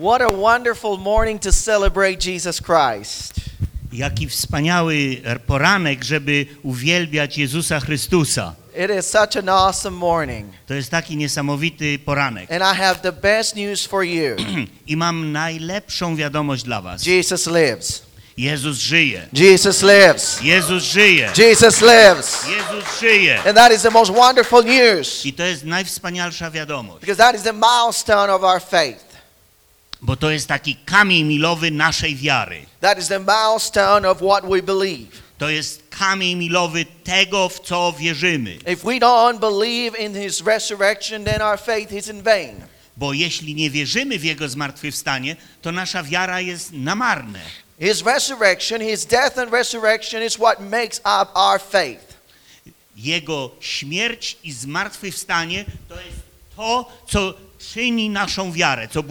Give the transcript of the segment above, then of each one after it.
What a wonderful morning to celebrate Jesus Christ. Jaki wspaniały poranek, żeby uwielbiać Jezusa Chrystusa. It is such an awesome morning. To jest taki niesamowity poranek. And I have the best news for you I mam najlepszą wiadomość dla was. Jesus lives. Jezus żyje. Jesus lives. Jezus żyje. Jesus lives. Jezus żyje. And that is the most wonderful news I to jest najwspanialsza wiadomość, because that is the milestone of our faith. Bo to jest taki kamień milowy naszej wiary. That is the milestone of what we believe. To jest kamień milowy tego, w co wierzymy. If we don't believe in his resurrection, then our faith is in vain. Bo jeśli nie wierzymy w Jego zmartwychwstanie, to nasza wiara jest na marne. His resurrection, his death and resurrection is what makes up our faith. Jego śmierć i zmartwychwstanie to jest to, co czyni naszą wiarę, co,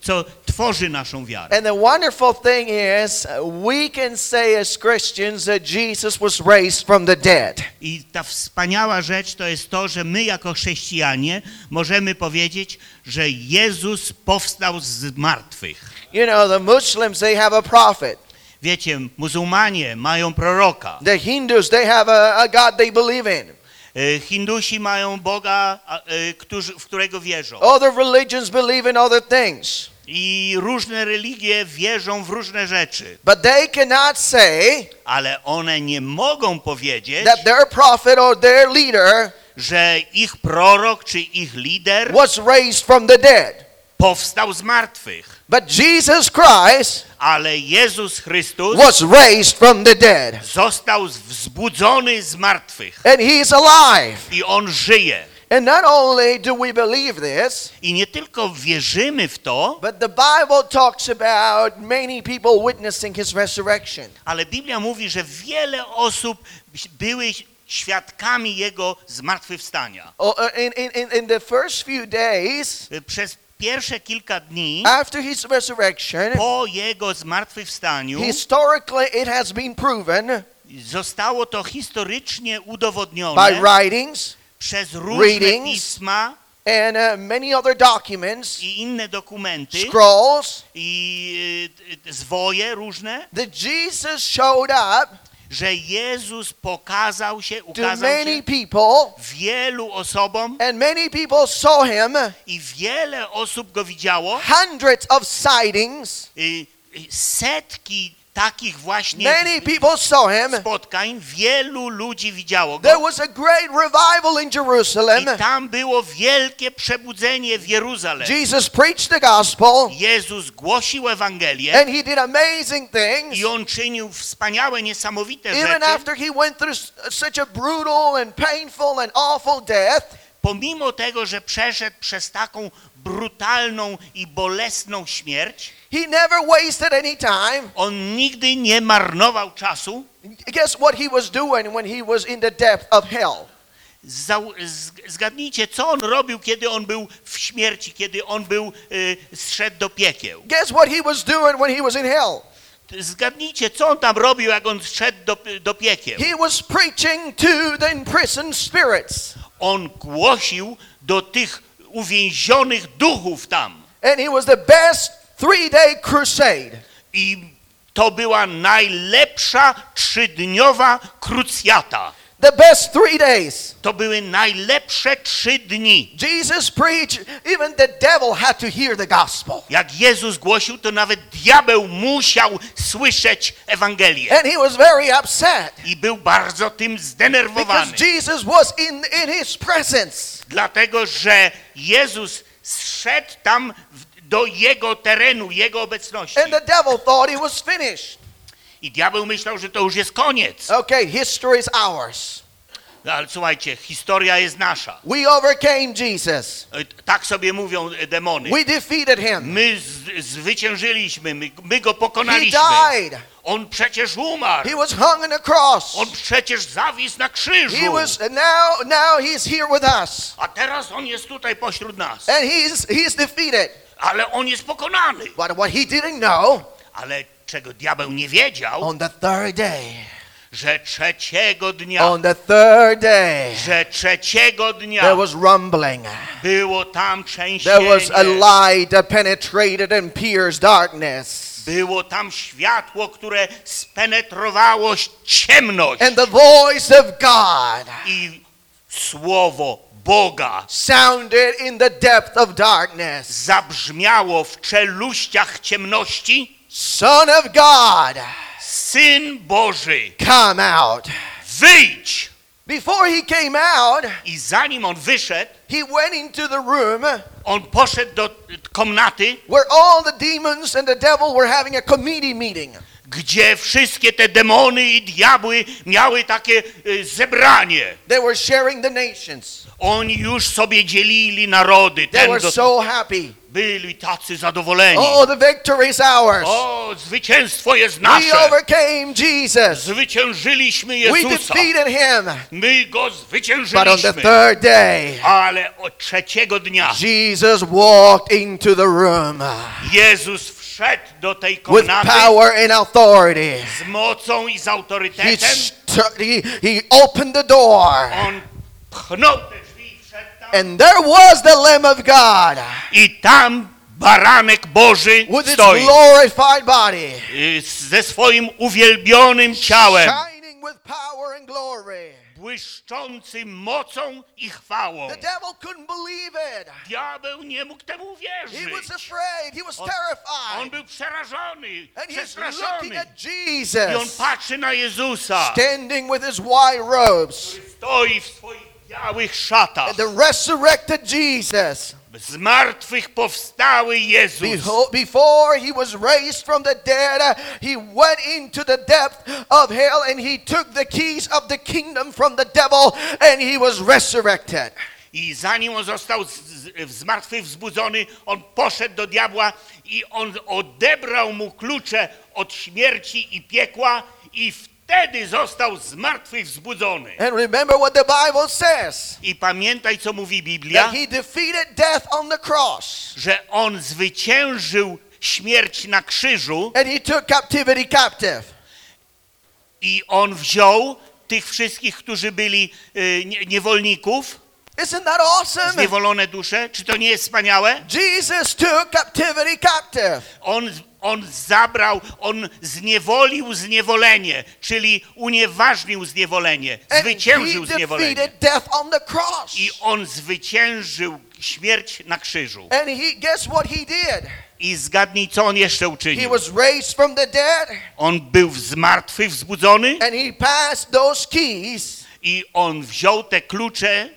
co tworzy naszą wiarę. And the wonderful thing is, we can say as Christians that Jesus was raised from the dead. I ta wspaniała rzecz to jest to, że my jako chrześcijanie możemy powiedzieć, że Jezus powstał z martwych. You know, the Muslims, they have a prophet. Wiecie, muzułmanie mają proroka, The Hindus, they have a, a God they believe in. E, Hindusi mają Boga, e, w którego wierzą. Other religions believe in other things. I różne religie wierzą w różne rzeczy, But they cannot say ale one nie mogą powiedzieć, that their prophet or their leader że ich prorok czy ich lider was raised from the dead. Powstał z martwych. But Jesus Christ Ale Jezus Chrystus was raised from the dead. został wzbudzony z martwych And he's alive. i On żyje. And not only do we believe this, I nie tylko wierzymy w to, but the Bible talks about many people witnessing his resurrection. ale Biblia mówi, że wiele osób były świadkami Jego zmartwychwstania. Oh, uh, in, in, in the first few days Przez pierwsze kilka dni after his resurrection, po Jego zmartwychwstaniu historically it has been proven zostało to historycznie udowodnione by writings przez różne readings, pisma and uh, many other documents, i inne dokumenty scrolls, i y, zwoje różne, that Jesus showed up że Jezus pokazał się, ukazał się people, wielu osobom and many people saw him, i wiele osób go widziało. hundreds of sightings. Y, y, Setki takich właśnie Many people saw him. spotkań, wielu ludzi widziało There go. was a great revival in Jerusalem. I tam było wielkie przebudzenie w Jeruzalem. Jesus preached the gospel, Jezus głosił Ewangelię and he did amazing things. i on czynił wspaniałe, niesamowite Even rzeczy. after he went through s- such a brutal and painful and awful death, Pomimo tego, że przeszedł przez taką brutalną i bolesną śmierć, he never wasted any time. on nigdy nie marnował czasu. Guess what he was doing when he was in the depth of hell? Zgadnijcie, co on robił, kiedy on był w śmierci, kiedy on był, y, zszedł do piekieł. Guess what he was doing when he was in hell? Zgadnijcie, co on tam robił, jak on szedł do, do piekieł. He was preaching to the imprisoned spirits. On głosił do tych uwięzionych duchów tam. And it was the best three-day crusade. I to była najlepsza trzydniowa krucjata. The best three days. To były najlepsze trzy dni. Jesus preached, even the devil had to hear the gospel. Jak Jezus głosił, to nawet diabeł musiał słyszeć Ewangelię. And he was very upset I był bardzo tym because zdenerwowany. Jesus was in, in his presence. Dlatego, że Jezus zszedł tam do jego terenu, jego obecności. And the devil thought he was finished. I diabeł myślał, że to już jest koniec. Okay, history is ours. No, ale słuchajcie, historia jest nasza. We overcame Jesus. E, Tak sobie mówią e, demony. We defeated him. My zwyciężyliśmy, my, my go He pokonaliśmy. died. On przecież umarł. He was hung on a cross. On przecież zawisł na krzyżu. He was now now he's here with us. A teraz on jest tutaj pośród nas. And he's he's defeated. Ale on jest pokonany. But what he didn't know, Ale czego diabeł nie wiedział, on the third day, że trzeciego dnia, On the third day, że trzeciego there dnia was rumbling. było tam There was a trzęsienie, light that penetrated and pierced darkness. było tam światło, które spenetrowało ciemność And the voice of God i słowo Boga sounded in the depth of darkness. zabrzmiało w czeluściach ciemności. Son of God, Syn Boży, come out. wyjdź! Before he came out, I zanim on wyszedł, he went into the room on poszedł do komnaty, where all the demons and the devil were having a committee meeting. Gdzie wszystkie te demony i diabły miały takie y, zebranie. They were sharing the nations. Oni już sobie dzielili narody. They were so happy. Byli tacy zadowoleni. Oh, the victory is ours. O, zwycięstwo jest We nasze. overcame Jesus. Zwyciężyliśmy We Jezusa. defeated him. My go But on the zwyciężyliśmy. third day, Ale od trzeciego dnia Jesus walked into the room Jezus wszedł do tej with komnaty power and authority. z mocą i z He, autorytetem. st- he, he opened the door, On pchnął te drzwi i wszedł tam. and there was the Lamb of God I tam baranek Boży with stoi glorified body, y, ze swoim uwielbionym ciałem, shining with power and glory. Błyszczący mocą i chwałą. The devil couldn't believe it. Diabeł nie mógł temu He uwierzyć. was afraid. He was On terrified. był przerażony, And he's looking przestraszony. at I on Jesus patrzy na Jezusa, standing with his white robes. stoi w swoich białych szatach. The resurrected Jesus. Z martwych powstały Jezus. Before he was raised from the dead, uh, he went into the depth of hell and he took the keys of the kingdom from the devil and he was resurrected. I zanim on został z, z, z martwych wzbudzony, on poszedł do diabła i on odebrał mu klucze od śmierci i piekła i wtedy został z martwych wzbudzony. And remember what the Bible says I pamiętaj, co mówi Biblia, that he defeated death on the cross że on zwyciężył śmierć na krzyżu and he took captivity captive. i on wziął tych wszystkich, którzy byli y, nie, niewolników, Isn't that awesome? zniewolone dusze. Czy to nie jest wspaniałe? Jesus took captivity captive. On, on zabrał, on zniewolił zniewolenie, czyli unieważnił zniewolenie, And zwyciężył he zniewolenie. defeated death on the cross. I on zwyciężył śmierć na krzyżu. And he guess what he did? I zgadnij, co on jeszcze He uczynił. was raised from the dead On był z martwych wzbudzony and he passed those keys. i on wziął te klucze.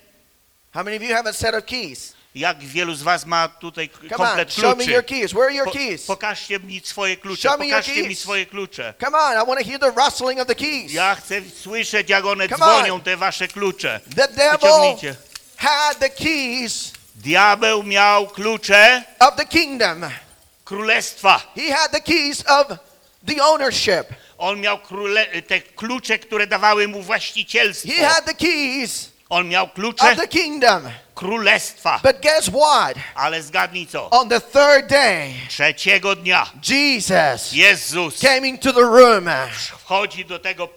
How many of you have a set of keys? Jak wielu z was ma tutaj Come on, komplet show me your kluczy? keys. Where are your Po, keys? pokażcie mi swoje klucze, Show me your pokażcie mi keys. swoje klucze. Come on, I want to hear the rustling of the keys. Ja chcę słyszeć, jak one Come on. dzwonią, te wasze klucze. The devil Wyciągnijcie. had the keys Diabeł miał klucze of the kingdom. królestwa. He had the keys of the ownership. On miał króle, te klucze, które dawały mu właścicielstwo. He had the keys On miał klucze of the kingdom. królestwa. But guess what? Ale zgadnij co? On the third day, Trzeciego dnia Jesus Jezus came into the room wchodzi do tego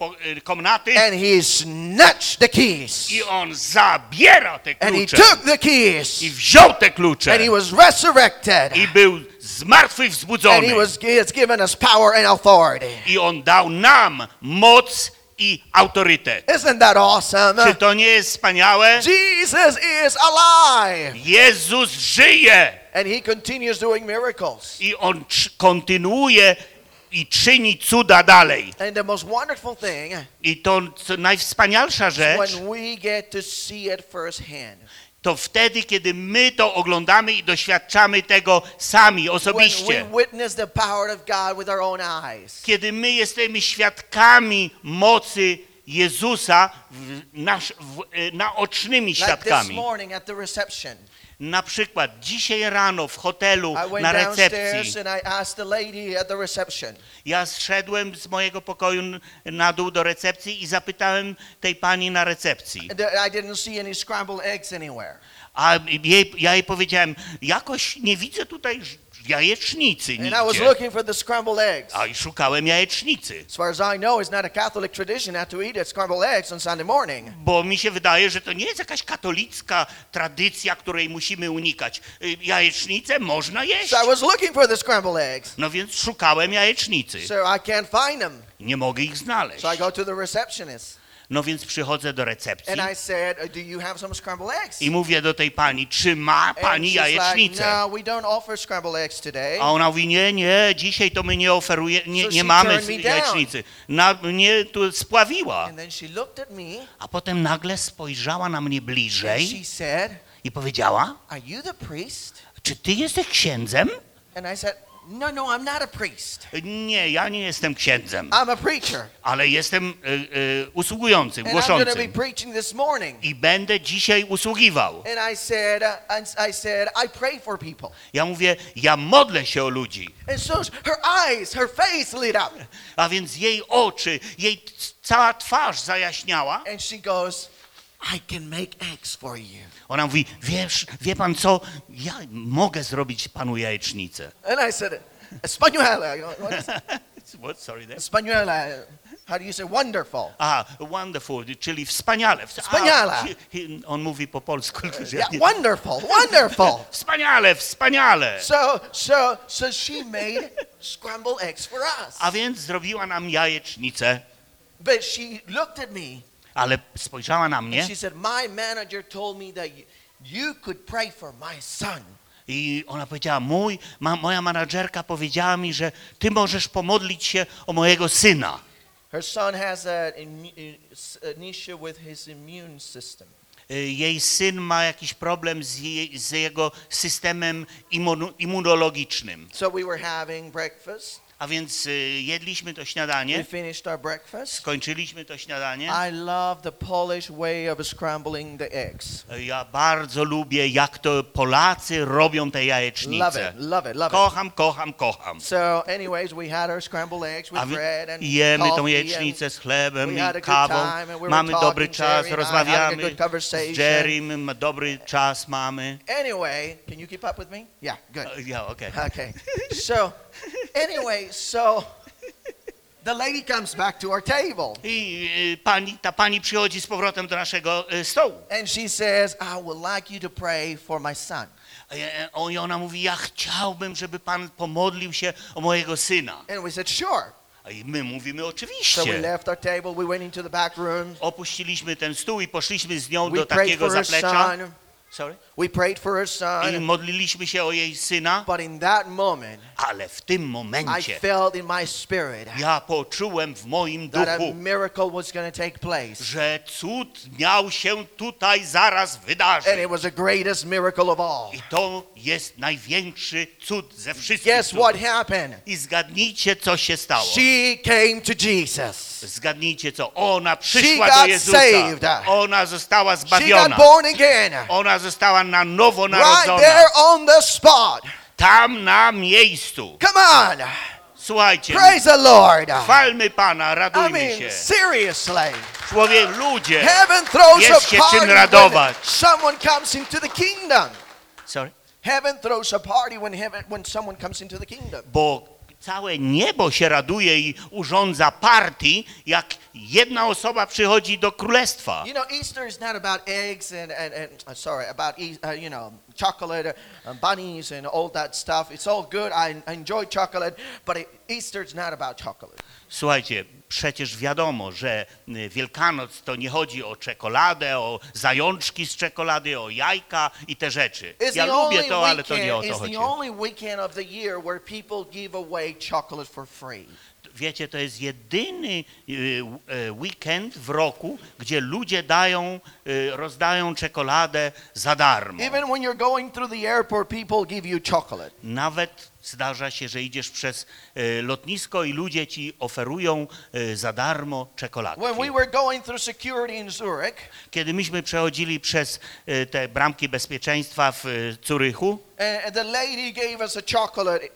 komnaty and he snatched the keys. i on zabiera te And he took the keys I wziął te klucze. and he was resurrected. I był z martwych And he was he has given us power and authority. I on dał nam moc i autorytet. Isn't that awesome? Czy to nie jest wspaniałe? Jesus is alive. Jezus żyje And he continues doing miracles. i on kontynuuje i czyni cuda dalej. And the most wonderful thing I to najwspanialsza rzecz, when we get to see it firsthand. To wtedy, kiedy my to oglądamy i doświadczamy tego sami, osobiście. Kiedy my jesteśmy świadkami mocy Jezusa w nasz, w, e, naocznymi Like świadkami. reception. Na przykład dzisiaj rano w hotelu na recepcji. ja zszedłem z mojego pokoju na dół do recepcji i zapytałem tej pani na recepcji. A jej, ja jej powiedziałem, jakoś nie widzę tutaj jajecznicy And I was nigdzie. looking for the scrambled eggs. A i szukałem jajecznicy. As far as I know, it's not a Catholic tradition not to eat it scrambled eggs on Sunday morning. Bo mi się wydaje, że to nie jest jakaś katolicka tradycja, której musimy unikać. Y, Jajecznicę można jeść. So I was looking for the scrambled eggs. No więc szukałem jajecznicy. So I can't find them. Nie mogę ich znaleźć. So I go to the receptionist. No więc przychodzę do recepcji And I said, "Uh, Do you have some scrambled eggs? i mówię do tej pani, czy ma And pani she's like, jajecznicę? No, we don't offer scrambled eggs today. A ona mówi, nie, nie, dzisiaj to my nie oferujemy, nie, So nie she mamy turned me down. jajecznicy. Na mnie tu spławiła. And then she looked at me A potem nagle spojrzała na mnie and bliżej she said, i powiedziała, Are you the priest? czy ty jesteś księdzem? And I said, No, no, I'm not a priest. Nie, ja nie jestem księdzem, I'm a preacher. ale jestem y, y, usługującym, And I'm going to be głoszącym. preaching this morning. I będę dzisiaj usługiwał. And I said, uh, I said, I pray for people. Ja mówię, ja modlę się o ludzi. And so her eyes, her face lit up. A więc jej oczy, jej cała twarz zajaśniała. And she goes, I can make eggs for you. Ona mówi, wiesz, wie pan co, ja mogę zrobić panu jajecznicę. And I said, Española. "What is it? What, sorry, there? Española. How do you say wonderful? Aha, wonderful, czyli wspaniale. Ws- Wspaniale. A, on mówi po polsku. że ja Yeah, nie- wonderful, wonderful. Wspaniale, wspaniale. So, so, so she made scrambled eggs for us. A więc zrobiła nam jajecznicę, But she looked at me ale spojrzała na mnie and she said, My manager told me that you, you could pray for my son. i ona powiedziała, mój, ma, moja menadżerka powiedziała mi, że ty możesz pomodlić się o mojego syna. Her son has a, an issue with his immune system. Y, Jej syn ma jakiś problem z, je, z jego systemem immunologicznym. So we were having breakfast. A więc y, jedliśmy to We śniadanie, finished our breakfast. skończyliśmy to śniadanie. I love the Polish way of scrambling the eggs. Ja bardzo lubię, jak to Polacy robią te Love jajecznice. it, love it, love it. Kocham, kocham, kocham. So, anyways, we had our scrambled eggs with bread and jemy tą jajecznicę z chlebem we i kawą. we Mamy dobry czas, Jerry rozmawiamy z Jerrym, dobry czas mamy. anyway, can you keep up with me? Yeah, good. Ja, okej. Okay. So, anyway, so the lady comes back to our table I y, pani, ta pani przychodzi z powrotem do naszego y, stołu. and she says, I would like you to pray for my son. O, I ona mówi, ja chciałbym, żeby pan pomodlił się o mojego syna. And we said, Sure. A i my mówimy, So we oczywiście. left our table, we went into the back room, Opuściliśmy ten stół i poszliśmy z nią we do prayed takiego for her zaplecza. son. Sorry? We prayed for her I son. modliliśmy się o jej syna, But in that moment, ale w tym I momencie felt in my spirit ja poczułem w moim that a duchu, miracle was going to take place. że cud miał się tutaj zaraz And wydarzyć. it was the greatest miracle of all. I to jest największy cud ze wszystkich Guess what cudów. happened? I zgadnijcie, co się stało. She came to Jesus. Zgadnijcie co, ona przyszła got do Jezusa. saved. Ona została She got zbawiona. born again. Ona została na nowo Right narodzona. there on the spot. Tam na miejscu. Come on. Słuchajcie, Praise the Lord. chwalmy Pana, I radujmy mean, się. seriously. Człowiek, ludzie. Heaven throws Jest się a czym party when radować. someone comes into the kingdom. Sorry? Heaven throws a party when heaven when someone comes into the kingdom. Bo całe niebo się raduje i urządza partii, jak jedna osoba przychodzi do królestwa. You know, Easter is not about eggs and, and, and uh, sorry, about, e- uh, you know, chocolate, uh, bunnies and all that stuff. It's all good. I, I enjoy chocolate, but it, Easter is not about chocolate. Słuchajcie, przecież wiadomo, że y, Wielkanoc to nie chodzi o czekoladę, o zajączki z czekolady, o jajka i te rzeczy. It's Ja lubię to, ale to nie o to chodzi. Wiecie, to jest jedyny y, y, weekend w roku, gdzie ludzie dają, y, rozdają czekoladę za darmo. Even when you're going through the airport, people give you chocolate. Nawet zdarza się, że idziesz przez lotnisko i ludzie ci oferują za darmo Zurich, Kiedy myśmy przechodzili przez te bramki bezpieczeństwa w Curychu, and the lady gave us a chocolate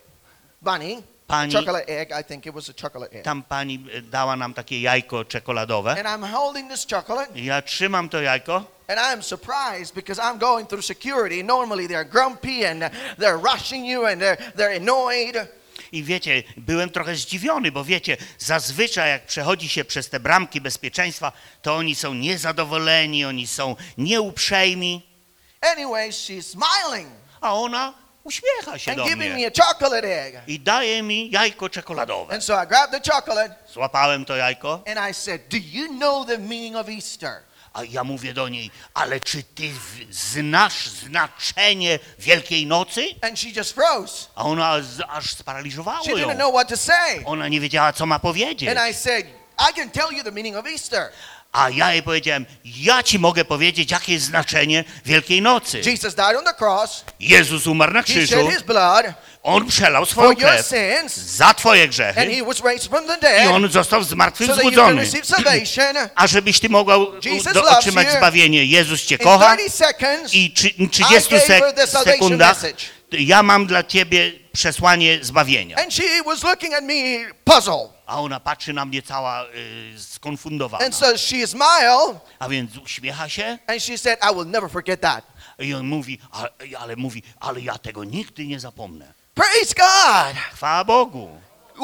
bunny, pani, chocolate egg. I think it was a chocolate egg. tam pani e, dała nam takie jajko czekoladowe. And I'm holding this chocolate, Ja trzymam to jajko and I'm surprised because I'm going through security. Normally they're grumpy and they're rushing you and they're they're annoyed. i wiecie, byłem trochę zdziwiony, bo wiecie, zazwyczaj jak przechodzi się przez te bramki bezpieczeństwa, to oni są niezadowoleni, oni są nieuprzejmi, Anyway, she's smiling a ona uśmiecha się and do giving mnie me a chocolate egg. i daje mi jajko czekoladowe. And so I grabbed the chocolate Złapałem to jajko, and I said, "Do you know the meaning of Easter?" a ja mówię do niej, ale czy ty w- znasz znaczenie Wielkiej Nocy? And she just froze. A ona z, aż sparaliżowało She didn't ją. know what to say. Ona nie wiedziała, co ma powiedzieć. And I said, "I can tell you the meaning of Easter." A ja jej powiedziałem, ja ci mogę powiedzieć, jakie jest znaczenie Wielkiej Nocy. Jesus died on the cross. Jezus umarł na He krzyżu, shed his blood On przelał swoją for your krew sins, za twoje and grzechy he was raised from the i dead on został so that you can zmartwychwzbudzony. receive salvation. A żebyś ty mogła u- Jesus do, loves otrzymać you. zbawienie, Jezus cię In kocha 30 seconds, i trzy- 30 I gave her sek the salvation sekundach message. ja mam dla ciebie przesłanie zbawienia. and she was looking at me puzzled. A ona patrzy na mnie cała y, skonfundowana. And so she smiled A więc uśmiecha się and she said, I will never forget that. i on mówi, ale, ale mówi, ale ja tego nigdy nie zapomnę. Praise God. Chwała Bogu.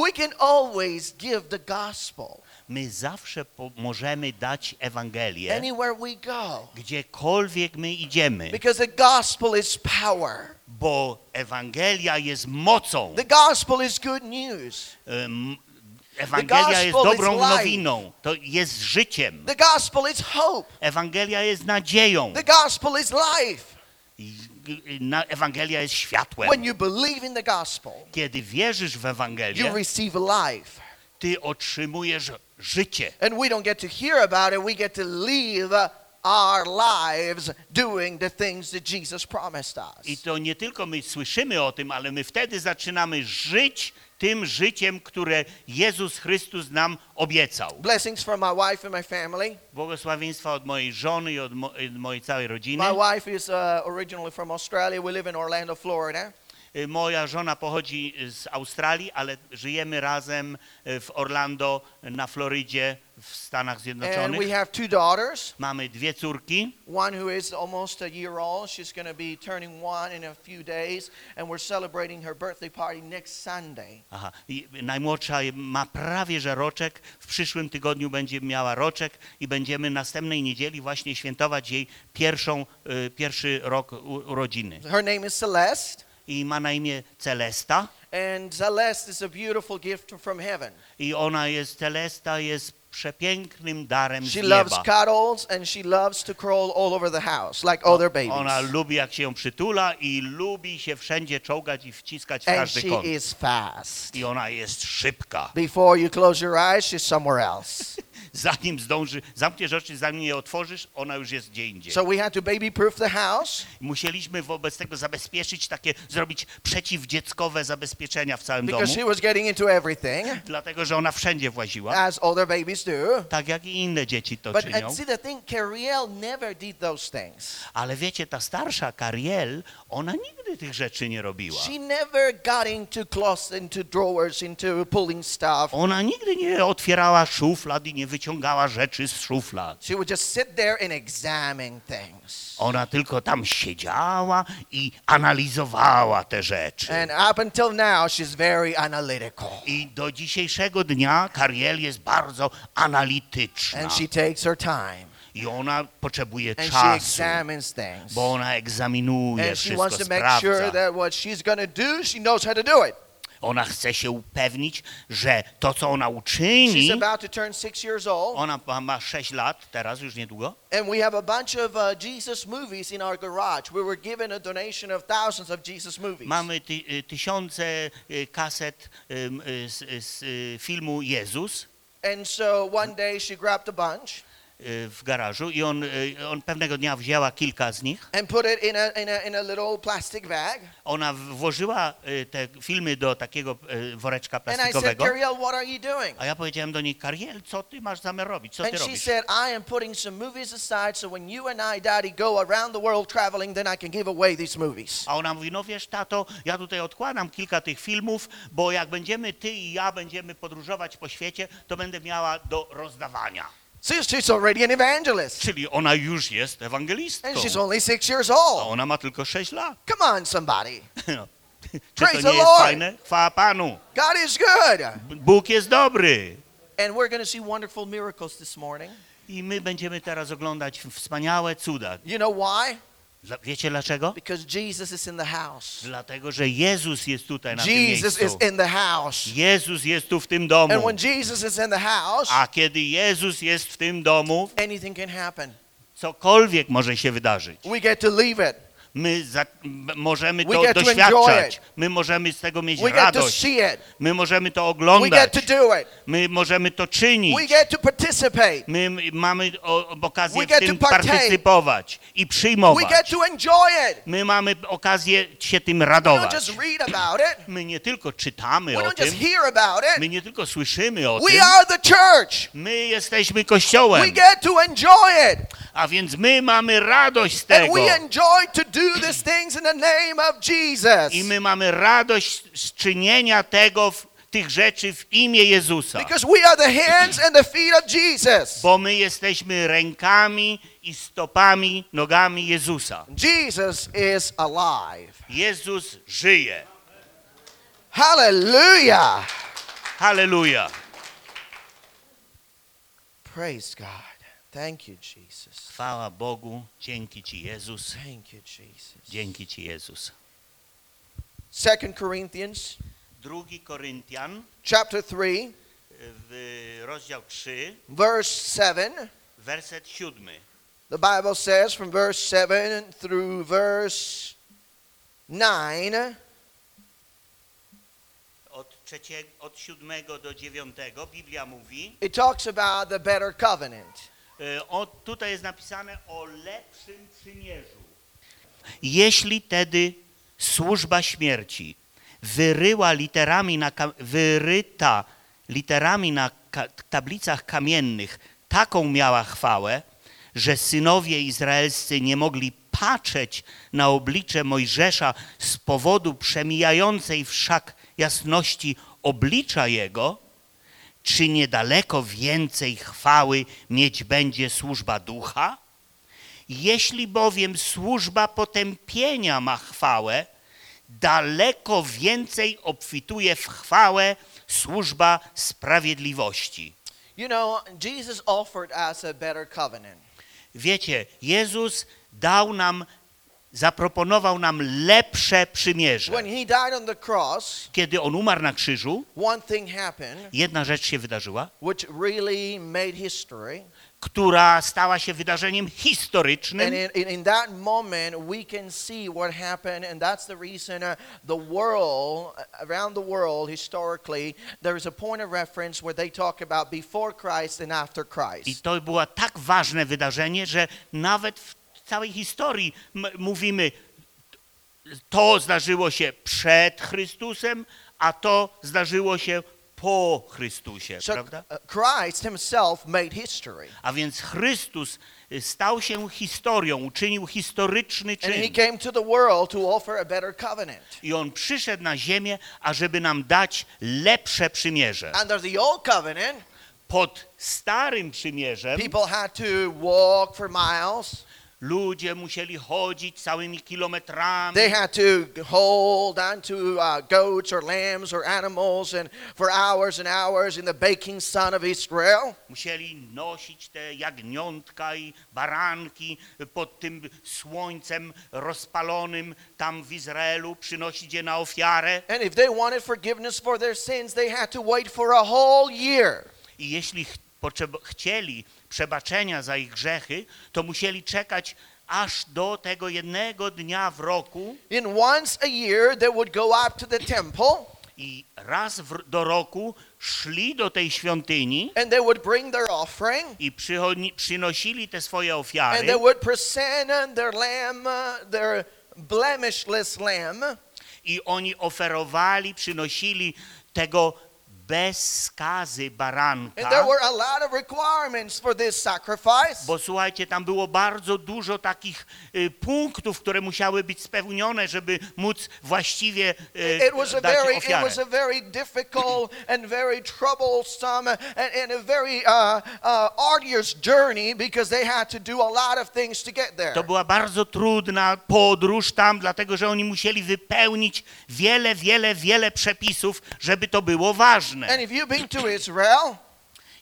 We can always give the gospel My zawsze możemy dać Ewangelię, anywhere we go gdziekolwiek my idziemy, because the gospel is power. bo Ewangelia jest mocą. The gospel is good news. Em, Ewangelia jest dobrą nowiną, to jest życiem. The gospel is hope. Ewangelia jest nadzieją. The gospel is life. I- i- na- Ewangelia jest światłem. When you believe in the gospel, Kiedy wierzysz w you Ewangelię, receive life. ty otrzymujesz życie. And we don't get to hear about it, we get to live our lives doing the things that Jesus promised I us. to nie tylko my słyszymy o tym, ale my wtedy zaczynamy żyć tym życiem, które Jezus Chrystus nam obiecał. Blessings for my wife and my family. Błogosławieństwa od mojej żony i od mo- od mojej całej rodziny. My wife is uh, originally from Australia. We live in Orlando, Florida. Y, Moja żona pochodzi z Australii, ale żyjemy razem y, w Orlando, na Florydzie, w Stanach And we Zjednoczonych. have two daughters. Mamy dwie córki. One who is almost a year old. She's going to be turning one in a few days. And we're celebrating her birthday party next Sunday. Aha. I najmłodsza ma prawie że roczek. W przyszłym tygodniu będzie miała roczek i będziemy następnej niedzieli właśnie świętować jej pierwszą, y, pierwszy rok u- urodziny. Her name is Celeste. I ma na imię Celesta. And Celeste is a beautiful gift from heaven. I ona jest, Celesta jest przepięknym darem z She loves nieba. cuddles and she loves to crawl all over the house like other babies. Ona lubi jak się ją przytula i lubi się wszędzie czołgać i wciskać w And każdy she kąt. is fast. I ona jest szybka. Before you close your eyes, she's somewhere else. Zanim zdąży, zamkniesz oczy, zanim je otworzysz, ona już jest gdzie indziej. So we had to baby proof the house Musieliśmy wobec tego zabezpieczyć takie, zrobić przeciwdzieckowe zabezpieczenia w całym domu, because she was getting into everything, dlatego że ona wszędzie właziła, as other babies do. tak jak i inne dzieci to But czynią. and see the thing, Cariel never did those things. Ale wiecie, ta starsza Kariel, ona nigdy tych rzeczy nie robiła. She never got into closets, into drawers, into pulling stuff. Ona nigdy nie otwierała szuflad i nie wyciągała rzeczy z szuflad. She would just sit there and examine things. Ona tylko tam siedziała i analizowała te rzeczy. And up until now, she's very analytical. I do dzisiejszego dnia Kariel jest bardzo analityczna. And she takes her time. I ona potrzebuje And czasu, things. bo ona egzaminuje, And wszystko sure sprawdza. that what she's do, she knows how to do it. Ona chce się upewnić, że to, co ona She's uczyni, about to turn six years old. ona ma- ma 6 lat, teraz już niedługo, And we have a bunch of uh, Jesus movies in our garage. We were given a donation of thousands of Jesus movies. Mamy ty, y, tysiące y, kaset y, z, z filmu Jezus And so one day she grabbed a bunch w garażu i on, y, on pewnego dnia wzięła kilka z nich. and put it in a, in a, in a little plastic bag. Ona włożyła y, te filmy do takiego y, woreczka And I said, plastikowego. What are you doing? A ja powiedziałem do niej, Kariel, co ty masz zamiar robić? Co ty And she robisz? said, I am putting some movies aside so when you and I, Daddy, go around the world traveling, then I can give away these movies. A ona mówi, no wiesz, tato, ja tutaj odkładam kilka tych filmów, bo jak będziemy, ty i ja będziemy podróżować po świecie, to będę miała do rozdawania. She's already an evangelist. Czyli ona już jest ewangelistką. And she's only six years A old. ona ma tylko 6 lat. Come on, somebody. No. Czy Praise to the nie jest Lord. fajne? Chwała Panu. God is good. B- Bóg jest dobry. And we're going to see wonderful miracles this morning. I my będziemy teraz oglądać wspaniałe cuda. You know why? Dla- Wiecie dlaczego? Because Jesus is in the house. Dlatego, że Jezus jest tutaj na tym Jesus is miejscu. in the house. Jezus jest tu w tym And domu. when Jesus is in the house, A kiedy Jezus jest w tym domu, anything can happen. cokolwiek może się wydarzyć. We get to leave it. My za, możemy to doświadczać. My możemy z tego mieć radość. My możemy to oglądać. My możemy to czynić. My mamy o, okazję w tym partycypować i przyjmować. My mamy okazję się tym radować. My nie tylko czytamy o tym, my nie tylko słyszymy o tym, my jesteśmy Kościołem, a więc my mamy radość z tego do these things in the name of Jesus. i my mamy radość z czynienia tego, w, tych rzeczy w imię Jezusa, Because we are the hands and the feet of Jesus. bo my jesteśmy rękami i stopami, nogami Jezusa. Jesus is alive. Jezus żyje. Hallelujah. Halleluja. Praise God. Thank you, Jesus. Chwała Bogu, dzięki Ci Jezus, Thank you, Jesus. dzięki Ci Jezus. Second Corinthians Drugi Koryntian, chapter 3, w rozdział 3, verse 7. werset 7. The Bible says from verse 7 through verse 9, Od, trzeciego, od 7 do 9 Biblia mówi, it talks about the better covenant. E, o, tutaj jest napisane o lepszym przymierzu. Jeśli tedy służba śmierci wyryła literami na, wyryta literami na ka- tablicach kamiennych taką miała chwałę, że synowie izraelscy nie mogli patrzeć na oblicze Mojżesza z powodu przemijającej wszak jasności oblicza jego, czy niedaleko więcej chwały mieć będzie służba ducha? Jeśli bowiem służba potępienia ma chwałę, daleko więcej obfituje w chwałę służba sprawiedliwości. You know, Jesus offered us a better covenant. Wiecie, Jezus dał nam, zaproponował nam lepsze przymierze. When he died on the cross, Kiedy On umarł na krzyżu, happened jedna rzecz się wydarzyła, which really made history. która stała się wydarzeniem historycznym. in, in, in that moment, we can see what happened, and that's the reason uh, the world, uh, around the world, historically, there is a point of reference where they talk about before Christ and after I to było tak ważne wydarzenie, że nawet w całej historii mówimy, to zdarzyło się przed Chrystusem, a to zdarzyło się po Chrystusie, So prawda? uh, Christ himself made history. A więc Chrystus y, stał się historią, uczynił historyczny And he czyn. came to the world to offer a better covenant. I On przyszedł na ziemię, ażeby nam dać lepsze przymierze. Under the old covenant, Pod starym przymierzem people had to walk for miles. Ludzie musieli chodzić całymi kilometrami. They had to hold onto uh, goats or lambs or animals and for hours and hours in the baking sun of Israel. Musieli nosić te jagniątka i baranki pod tym słońcem rozpalonym tam w Izraelu, przynosić je na ofiarę. And if they wanted forgiveness for their sins, they had to wait for a whole year. I jeśli chcieli przebaczenia za ich grzechy, to musieli czekać aż do tego jednego dnia w roku, In once a year, they would go up to the temple I raz w, do roku szli do tej świątyni and they would bring their offering i przychodni, przynosili te swoje and ofiary they would present their lamb, uh, their blemishless lamb. i oni oferowali, przynosili tego bez skazy And there baranka. were a lot of requirements for this sacrifice. Bo słuchajcie, tam było bardzo dużo takich y, punktów, które musiały być spełnione, żeby móc właściwie y, It was a dać very, it ofiarę. was a very difficult and very troublesome and, and a very uh, uh, arduous journey because they had to do a lot of things to get there. To była bardzo trudna podróż tam, dlatego że oni musieli wypełnić wiele, wiele, wiele przepisów, żeby to było ważne. And if you've been to Israel,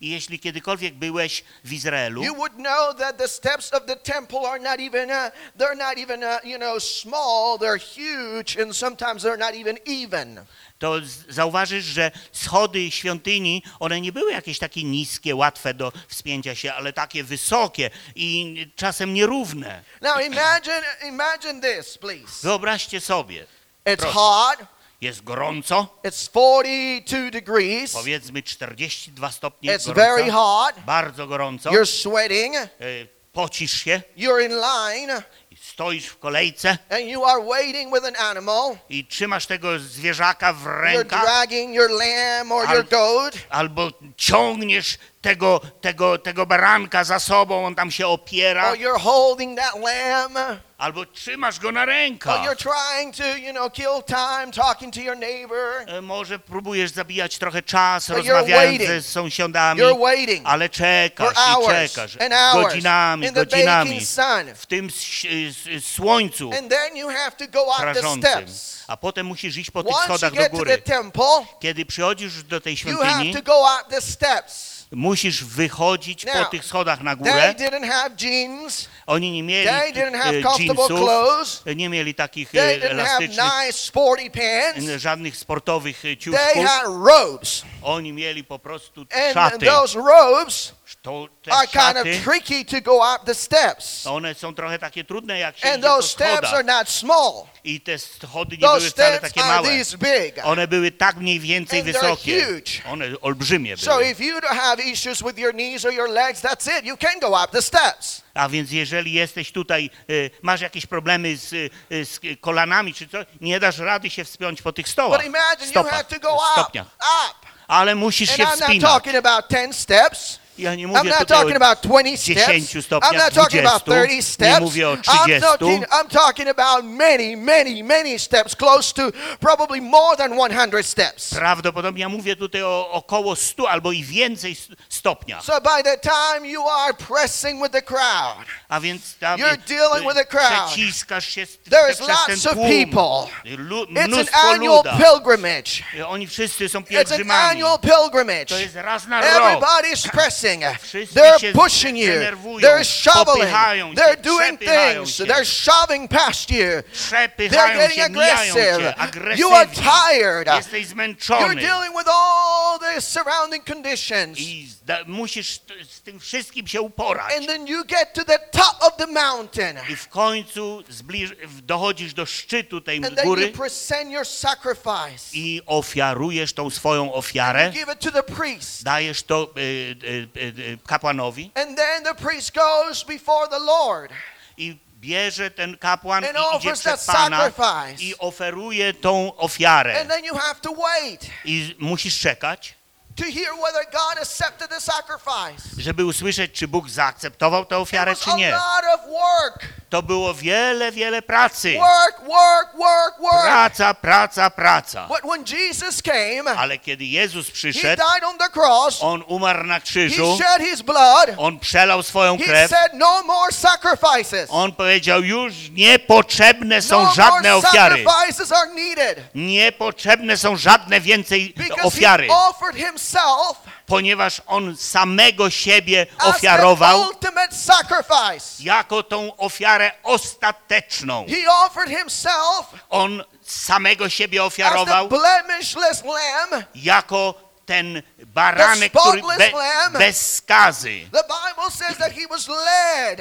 I jeśli kiedykolwiek byłeś w Izraelu, you would know that the steps of the temple are not even, uh, they're not even, uh, you know, small, they're huge, and sometimes they're not even even. to zauważysz, że schody świątyni, one nie były jakieś takie niskie, łatwe do wspięcia się, ale takie wysokie i czasem nierówne. Now imagine, imagine this, please. Wyobraźcie sobie, It's Proszę. hot, jest gorąco, it's 42 degrees, powiedzmy 42 stopnie it's very gorąco, hot, bardzo gorąco, you're sweating, y, pocisz się, you're in line, stoisz w kolejce. And you are waiting with an animal. i trzymasz tego zwierzaka w You're rękach, dragging your lamb or your goat, albo ciągniesz tego, tego, tego baranka za sobą, on tam się opiera, or you're holding that lamb, albo trzymasz go na or rękach. you're trying to, you know, kill time talking to your neighbor. E, Może próbujesz zabijać trochę czas, But rozmawiając ze sąsiadami, You're waiting ale czekasz i czekasz, and hours godzinami, in godzinami, sun. w tym słońcu And then you have to go up the prażącym. steps. A potem musisz iść po tych Once schodach do góry. temple, Kiedy przychodzisz do tej you have świątyni, to go up the steps. Musisz wychodzić po tych schodach na górę. Oni nie mieli e, jeansów, nie mieli takich e, elastycznych, żadnych sportowych e, ciuszków. Oni mieli po prostu szaty. To, te are kind szaty, of tricky to go up the steps. one są trochę takie trudne, jak się And idzie po those steps are schodach. not small. I te schody nie Those były wcale steps takie are małe. big. One były tak mniej więcej And they're wysokie. huge. One olbrzymie So były. if you don't have issues with your knees or your legs, that's it. You can go up the steps. A więc jeżeli jesteś tutaj, e, masz jakieś problemy z, e, z kolanami czy co, nie dasz rady się wspiąć po tych stołach, But imagine you stopach, have to go up, stopniach. up. Ale musisz And się I'm not wspinać. talking about 10 steps. Ja nie I'm mówię not tutaj o about 20 steps. 10 stopniach, I'm not talking about 20, 30 nie mówię o I'm 30. talking, I'm talking about many, many, many steps, close to probably more than 100 steps. Prawdopodobnie ja mówię tutaj o około 100 albo i więcej s- stopniach. So by the time you are pressing with the crowd, A więc tam You're dealing with a crowd. przeciskasz się z, there is przez lots ten of tłum. people. Lu, It's an mnóstwo annual luda. pilgrimage. Oni wszyscy są It's an pielgrzymami. annual pilgrimage. To jest raz na rok. Everybody's pressing. Wszyscy They're się pushing you. denerwują, They're shoveling. popychają They're doing przepychają things. They're shoving past you. They're Przepychają getting mijają cię, aggressive. You are tired. Jesteś You're zmęczony. dealing with all the surrounding conditions. I zda, musisz t- z tym wszystkim się uporać. And then you get to the top of the mountain. I w końcu zbliż, dochodzisz do szczytu tej And then góry you present your sacrifice. i ofiarujesz tą swoją You ofiarę. give it to the priest. Dajesz to y, y, y, y, kapłanowi And then the priest goes before the Lord i bierze ten kapłan and i idzie przed Pana i oferuje tą ofiarę. And then you have to wait I musisz czekać, to hear whether God accepted the sacrifice. żeby usłyszeć, czy Bóg zaakceptował tę ofiarę, czy nie. To było wiele, wiele pracy. Work, work, work, work. Praca, praca, praca. Ale kiedy Jezus przyszedł, on umarł na He krzyżu, shed his blood. On przelał swoją He krew, said no more sacrifices. On powiedział, już niepotrzebne są No żadne ofiary. sacrifices are needed. Niepotrzebne są żadne więcej Because ofiary, he offered himself ponieważ On samego siebie ofiarował jako tą ofiarę ostateczną. On samego siebie ofiarował jako ten baranek, który be, bez skazy. The Bible says that he was led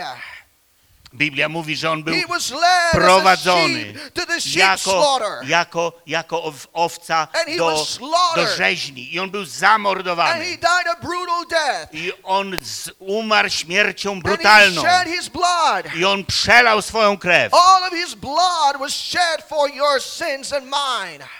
Biblia mówi, że on był prowadzony jako, jako, jako ow- owca do, do rzeźni i on był zamordowany. I on umarł śmiercią brutalną. I on przelał swoją krew.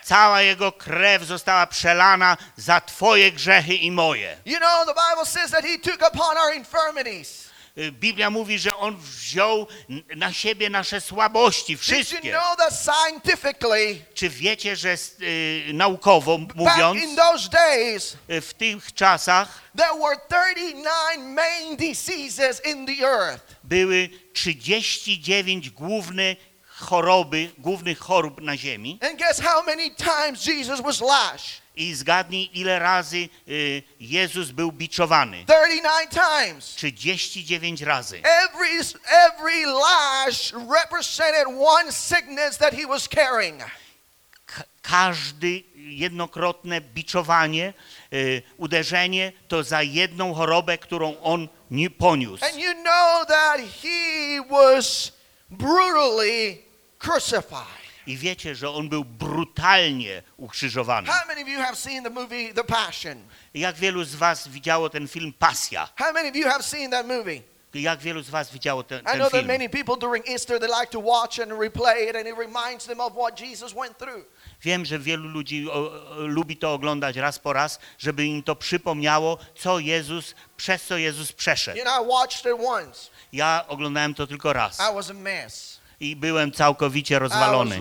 Cała jego krew została przelana za twoje grzechy i moje. You know, the Bible says that he took upon our infirmities. Y, Biblia mówi, że on wziął na siebie nasze słabości, Did you wszystkie. know that scientifically, Czy wiecie, że y, naukowo mówiąc, in those days, y, w tych czasach there were 39 main diseases in the earth? były 39 główne choroby, głównych chorób na ziemi And guess how many times Jesus was lashed? I zgadnij ile razy y, Jezus był biczowany. 39 times. 39 razy. Every, every lash represented one sickness that he was carrying. Każdy jednokrotne biczowanie, y, uderzenie to za jedną chorobę, którą on nie poniósł. And you know that he was brutally crucified. I wiecie, że on był brutalnie ukrzyżowany. How many of you have seen the movie The Passion? Jak wielu z was widziało ten film Pasja? How many of you have seen that movie? Jak wielu z was widziało ten, I ten know that film? many people during Easter they like to watch and replay it and it reminds them of what Jesus went through. Wiem, że wielu ludzi o, lubi to oglądać raz po raz, żeby im to przypomniało, co Jezus, przez co Jezus przeszedł. You know, I watched it once. Ja oglądałem to tylko raz I was a mess. I byłem całkowicie rozwalony.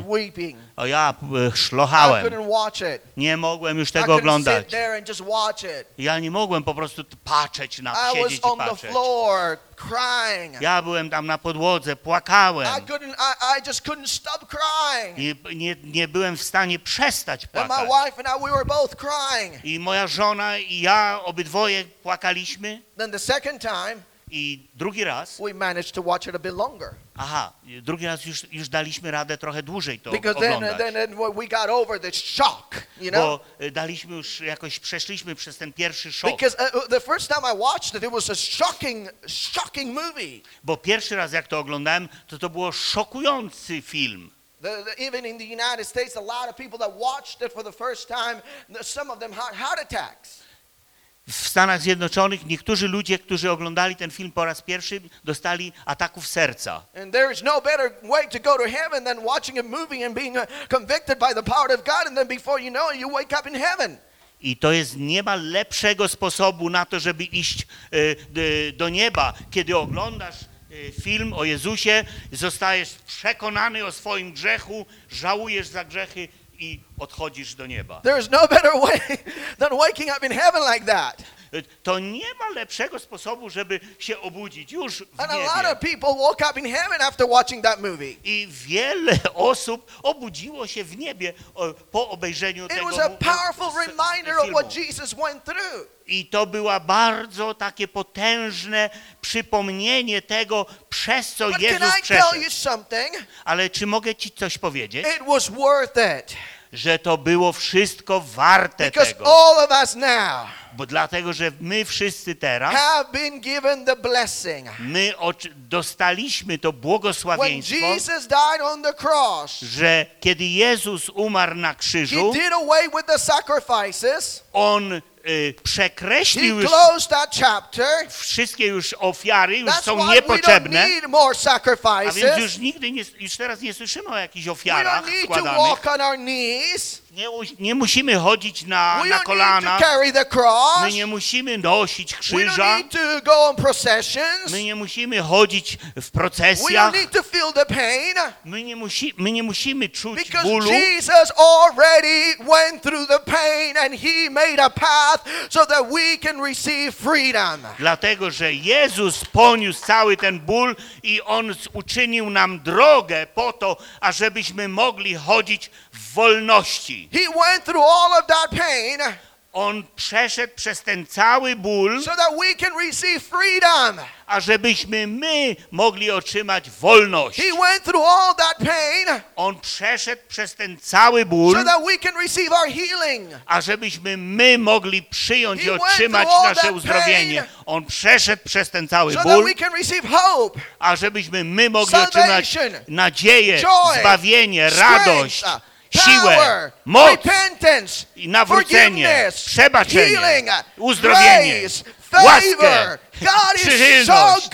O ja e, szlochałem. Nie mogłem już tego oglądać. Ja nie mogłem po prostu patrzeć na, siedzieć i patrzeć. Ja byłem tam na podłodze, płakałem. I. Nie, nie, nie byłem w stanie przestać płakać. I moja żona i ja obydwoje płakaliśmy. I drugi raz, we managed to watch it a bit longer. Aha, drugi raz już, już daliśmy radę trochę dłużej to Because then, oglądać. then, then we got over this shock, you know? Bo y, daliśmy już, jakoś przeszliśmy przez ten pierwszy szok. Because uh, the first time I watched it, it was a shocking, shocking movie. Bo pierwszy raz jak to oglądałem, to to było szokujący film. The, the, even in the United States, a lot of people that watched it for the first time, some of them had heart attacks. W Stanach Zjednoczonych niektórzy ludzie, którzy oglądali ten film po raz pierwszy, dostali ataków serca. I to jest nie ma lepszego sposobu na to, żeby iść d- do nieba. Kiedy oglądasz e, film o Jezusie, zostajesz przekonany o swoim grzechu, żałujesz za grzechy i odchodzisz do nieba. There is no better way than waking up in heaven like that. E, To nie ma lepszego sposobu, żeby się obudzić już w And a lot of niebie. people woke up in heaven after watching that movie. I wiele osób obudziło się w niebie o, po obejrzeniu It tego was a mu- powerful s- reminder of filmu. what Jesus went through. I to była bardzo takie potężne przypomnienie tego, przez co But Jezus can I tell przeszedł. you something? Ale czy mogę ci coś powiedzieć? It was worth it. Że to było wszystko warte Because tego. all of us now Bo dlatego, że my wszyscy teraz, have been given the blessing. my dostaliśmy to When błogosławieństwo, Jesus died on the cross, że kiedy Jezus umarł na He krzyżu, did away with the sacrifices. On y, He przekreślił już wszystkie już ofiary, już są niepotrzebne. A więc już nigdy, nie, już teraz nie słyszymy o jakichś ofiarach składanych. Nie, nie musimy chodzić na, na kolana. My nie musimy nosić krzyża. My nie musimy chodzić w procesjach. My nie, musi, my nie musimy czuć Because bólu, Jesus already went through the pain and he made a path so that we can receive freedom. dlatego że Jezus poniósł cały ten ból i On uczynił nam drogę po to, ażebyśmy mogli chodzić wolności. He went through all of that pain On przeszedł przez ten cały ból, so that we can receive freedom. ażebyśmy my mogli otrzymać wolność. He went through all that pain On przeszedł przez ten cały ból, so that we can receive our healing. ażebyśmy my mogli przyjąć i He went otrzymać through all nasze that uzdrowienie. pain On przeszedł przez ten cały So that ból, we can receive hope, ażebyśmy my mogli otrzymać salvation, nadzieję, joy, zbawienie, strength, radość, siłę, moc i nawrócenie, przebaczenie, uzdrowienie, łaskę, przychylność.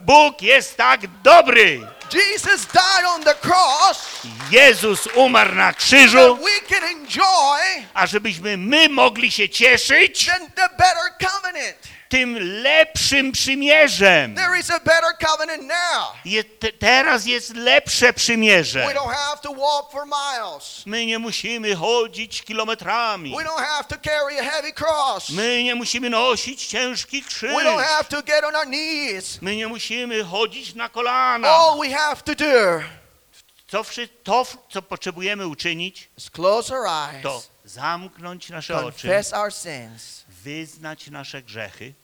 Bóg jest tak dobry. Jesus died on the cross Jezus umarł na krzyżu, we can enjoy ażebyśmy my mogli się cieszyć the better covenant. Tym lepszym przymierzem. There is a better covenant now. Je, te, teraz jest lepsze przymierze. We don't have to walk for miles. My nie musimy chodzić kilometrami. We don't have to carry a heavy cross. My nie musimy nosić ciężki krzyż. We don't have to get on our knees. My nie musimy chodzić na kolana. All we have to do wszy- to, co potrzebujemy uczynić, is close our to zamknąć nasze oczy, confess our sins, wyznać nasze grzechy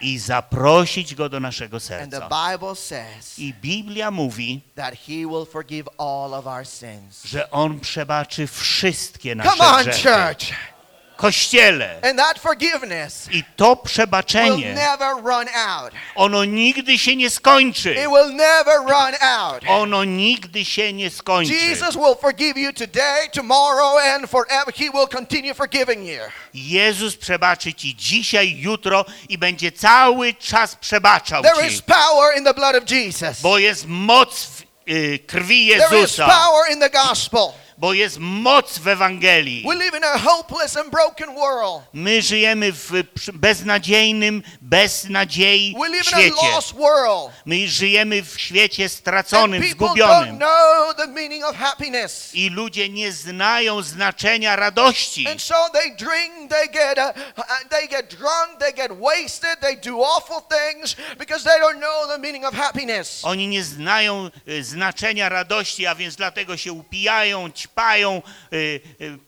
i zaprosić Go do naszego serca. I Biblia mówi, że On przebaczy wszystkie nasze grzechy. Kościele. And that forgiveness I to will przebaczenie, never run out. ono nigdy się nie skończy. It will never run out. Ono nigdy się nie skończy. Jezus przebaczy ci dzisiaj, jutro i będzie cały czas przebaczał There is ci. power in the blood of Jesus. Bo jest moc w y, krwi There is Jezusa. power in the gospel. Bo jest moc w Ewangelii. My żyjemy w beznadziejnym, bez nadziei świecie. My żyjemy w świecie straconym, zgubionym. I ludzie nie znają znaczenia radości. Oni nie znają y, znaczenia radości, a więc dlatego się upijają, y, y,